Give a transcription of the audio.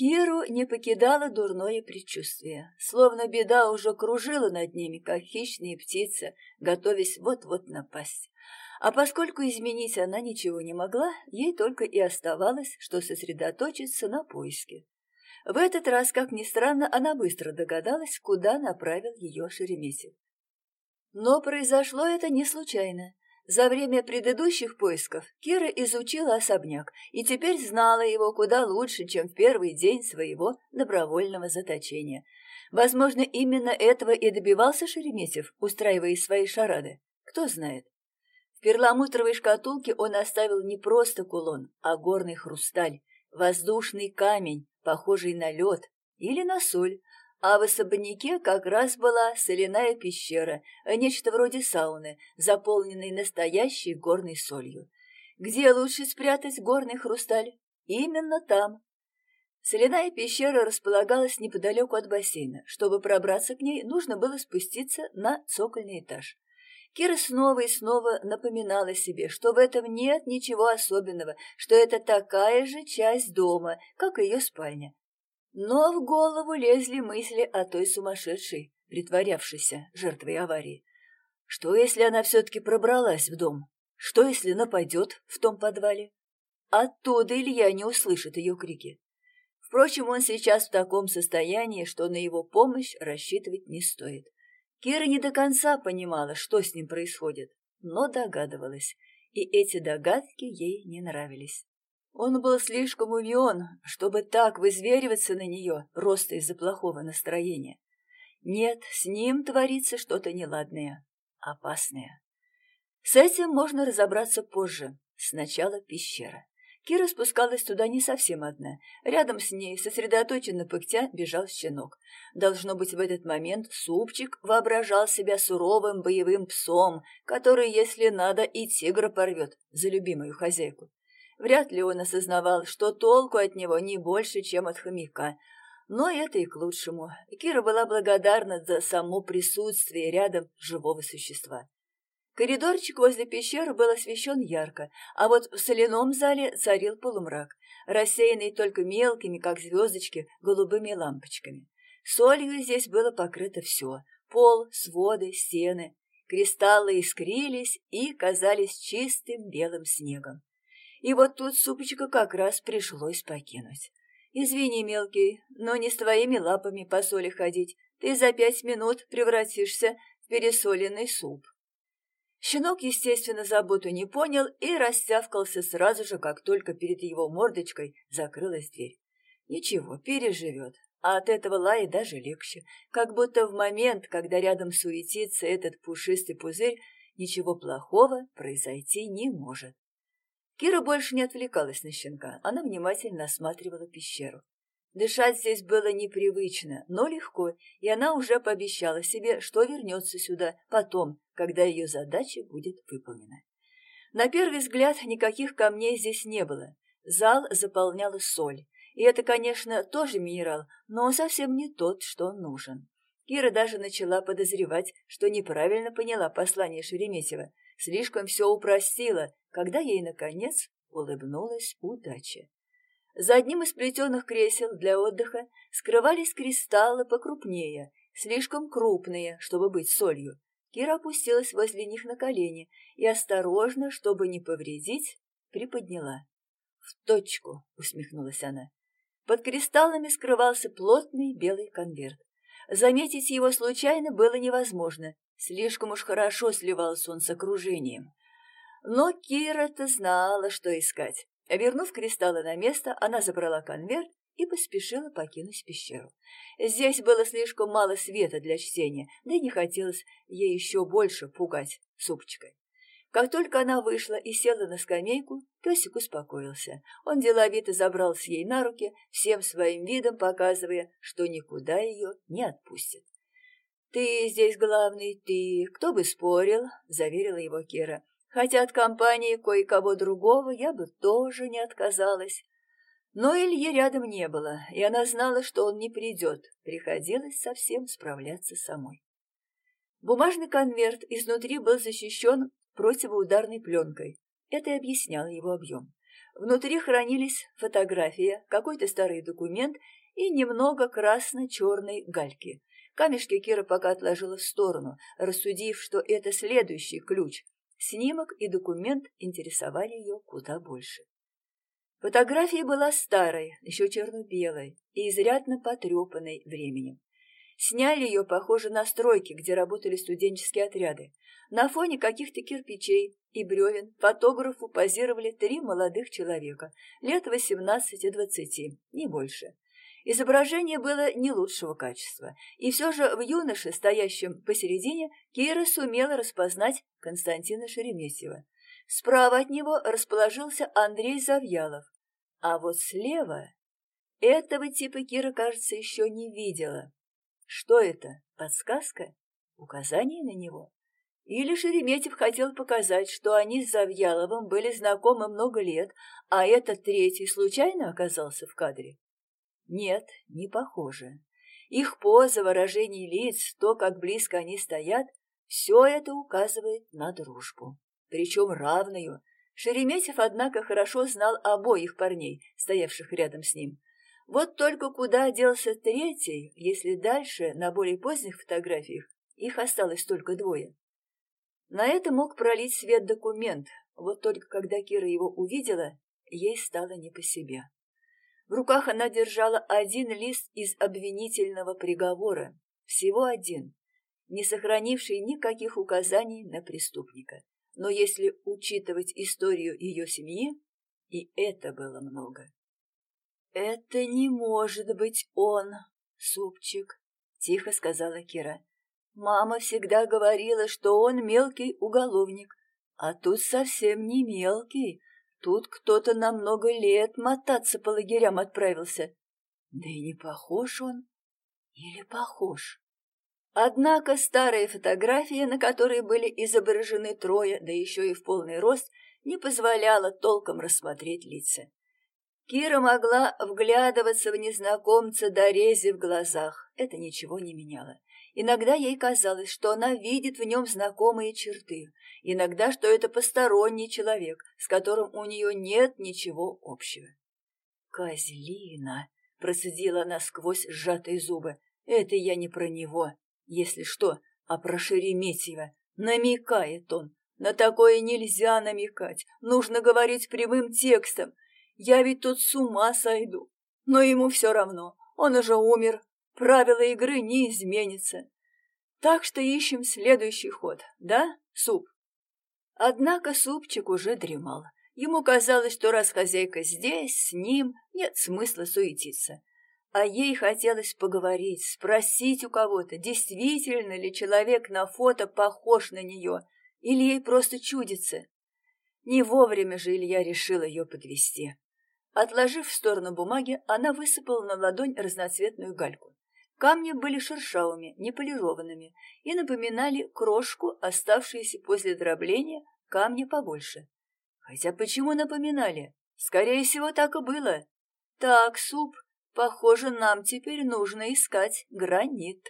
Киру не покидало дурное предчувствие, словно беда уже кружила над ними, как хищные птицы, готовясь вот-вот напасть. А поскольку изменить она ничего не могла, ей только и оставалось, что сосредоточиться на поиске. В этот раз, как ни странно, она быстро догадалась, куда направил ее Шереметьев. Но произошло это не случайно. За время предыдущих поисков Кира изучила особняк и теперь знала его куда лучше, чем в первый день своего добровольного заточения. Возможно, именно этого и добивался Шереметьев, устраивая свои шарады. Кто знает. В перламутровой шкатулке он оставил не просто кулон, а горный хрусталь, воздушный камень, похожий на лед или на соль, а в особняке как раз была соляная пещера, нечто вроде сауны, заполненной настоящей горной солью. Где лучше спрятать горный хрусталь? Именно там. Соляная пещера располагалась неподалеку от бассейна. Чтобы пробраться к ней, нужно было спуститься на цокольный этаж. Кира снова и снова напоминала себе, что в этом нет ничего особенного, что это такая же часть дома, как и ее спальня. Но в голову лезли мысли о той сумасшедшей, притворявшейся жертвой аварии. Что, если она все-таки пробралась в дом? Что, если нападет в том подвале? Оттуда Илья не услышит ее крики. Впрочем, он сейчас в таком состоянии, что на его помощь рассчитывать не стоит. Кира не до конца понимала, что с ним происходит, но догадывалась, и эти догадки ей не нравились. Он был слишком умен, чтобы так вызвериваться на нее просто из-за плохого настроения. Нет, с ним творится что-то неладное, опасное. С этим можно разобраться позже. Сначала пещера. Кира спускалась туда не совсем одна. Рядом с ней, сосредоточенно пыхтя, бежал щенок. Должно быть, в этот момент супчик воображал себя суровым боевым псом, который, если надо, и тигра порвет за любимую хозяйку. Вряд ли он осознавал, что толку от него не больше, чем от хомяка. Но это и к лучшему. Кира была благодарна за само присутствие рядом живого существа. Коридорчик возле пещеры был освещен ярко, а вот в соляном зале царил полумрак, рассеянный только мелкими, как звездочки, голубыми лампочками. Солью здесь было покрыто все — пол, своды, стены. Кристаллы искрились и казались чистым белым снегом. И вот тут супочка как раз пришлось покинуть. Извини, мелкий, но не с твоими лапами по соли ходить. Ты за пять минут превратишься в пересоленный суп. Щенок, естественно, заботу не понял и растявкался сразу же, как только перед его мордочкой закрылась дверь. Ничего, переживет. А от этого лая даже легче. Как будто в момент, когда рядом суетится этот пушистый пузырь, ничего плохого произойти не может. Кира больше не отвлекалась на щенка. Она внимательно осматривала пещеру. Дышать здесь было непривычно, но легко, и она уже пообещала себе, что вернется сюда потом, когда ее задача будет выполнена. На первый взгляд никаких камней здесь не было. Зал заполняла соль. И это, конечно, тоже минерал, но совсем не тот, что нужен. Кира даже начала подозревать, что неправильно поняла послание Шереметьева. Слишком все упростила, когда ей, наконец, улыбнулась удача. За одним из плетеных кресел для отдыха скрывались кристаллы покрупнее, слишком крупные, чтобы быть солью. Кира опустилась возле них на колени и осторожно, чтобы не повредить, приподняла. «В точку!» — усмехнулась она. Под кристаллами скрывался плотный белый конверт. Заметить его случайно было невозможно, слишком уж хорошо сливался он с окружением. Но Кира-то знала, что искать. Вернув кристаллы на место, она забрала конверт и поспешила покинуть пещеру. Здесь было слишком мало света для чтения, да и не хотелось ей еще больше пугать супчикой. Как только она вышла и села на скамейку, песик успокоился. Он деловито забрался ей на руки, всем своим видом показывая, что никуда ее не отпустит. «Ты здесь главный, ты, кто бы спорил», — заверила его Кира хотя от компании кое-кого другого я бы тоже не отказалась. Но Ильи рядом не было, и она знала, что он не придет, приходилось совсем справляться самой. Бумажный конверт изнутри был защищен противоударной пленкой, это и объясняло его объем. Внутри хранились фотография, какой-то старый документ и немного красно-черной гальки. Камешки Кира пока отложила в сторону, рассудив, что это следующий ключ. Снимок и документ интересовали ее куда больше. Фотография была старой, еще черно-белой и изрядно потрепанной временем. Сняли ее, похоже, на стройке, где работали студенческие отряды. На фоне каких-то кирпичей и бревен фотографу позировали три молодых человека, лет 18-20, не больше. Изображение было не лучшего качества, и все же в юноше, стоящем посередине, Кира сумела распознать Константина Шереметьева. Справа от него расположился Андрей Завьялов, а вот слева этого типа Кира, кажется, еще не видела. Что это? Подсказка? Указание на него? Или Шереметьев хотел показать, что они с Завьяловым были знакомы много лет, а этот третий случайно оказался в кадре? Нет, не похоже. Их поза, выражение лиц, то, как близко они стоят, все это указывает на дружбу. Причем равную. Шереметьев, однако, хорошо знал обоих парней, стоявших рядом с ним. Вот только куда делся третий, если дальше, на более поздних фотографиях, их осталось только двое. На это мог пролить свет документ, вот только когда Кира его увидела, ей стало не по себе. В руках она держала один лист из обвинительного приговора, всего один, не сохранивший никаких указаний на преступника. Но если учитывать историю ее семьи, и это было много. «Это не может быть он, супчик», — тихо сказала Кира. «Мама всегда говорила, что он мелкий уголовник, а тут совсем не мелкий, Тут кто-то на много лет мотаться по лагерям отправился. Да и не похож он. Или похож? Однако старая фотография, на которой были изображены трое, да еще и в полный рост, не позволяла толком рассмотреть лица. Кира могла вглядываться в незнакомца до рези в глазах. Это ничего не меняло. Иногда ей казалось, что она видит в нем знакомые черты, иногда, что это посторонний человек, с которым у нее нет ничего общего. «Козлина!» — процедила она сквозь сжатые зубы. «Это я не про него, если что, а про Шереметьева. Намекает он. На такое нельзя намекать, нужно говорить прямым текстом. Я ведь тут с ума сойду. Но ему все равно, он уже умер, правила игры не изменятся. Так что ищем следующий ход, да, суп? Однако супчик уже дремал. Ему казалось, что раз хозяйка здесь, с ним, нет смысла суетиться. А ей хотелось поговорить, спросить у кого-то, действительно ли человек на фото похож на нее, или ей просто чудится. Не вовремя же Илья решил ее подвести. Отложив в сторону бумаги, она высыпала на ладонь разноцветную гальку. Камни были шершавыми, неполированными и напоминали крошку, оставшуюся после дробления камня побольше. Хотя почему напоминали? Скорее всего, так и было. Так, суп, похоже, нам теперь нужно искать гранит.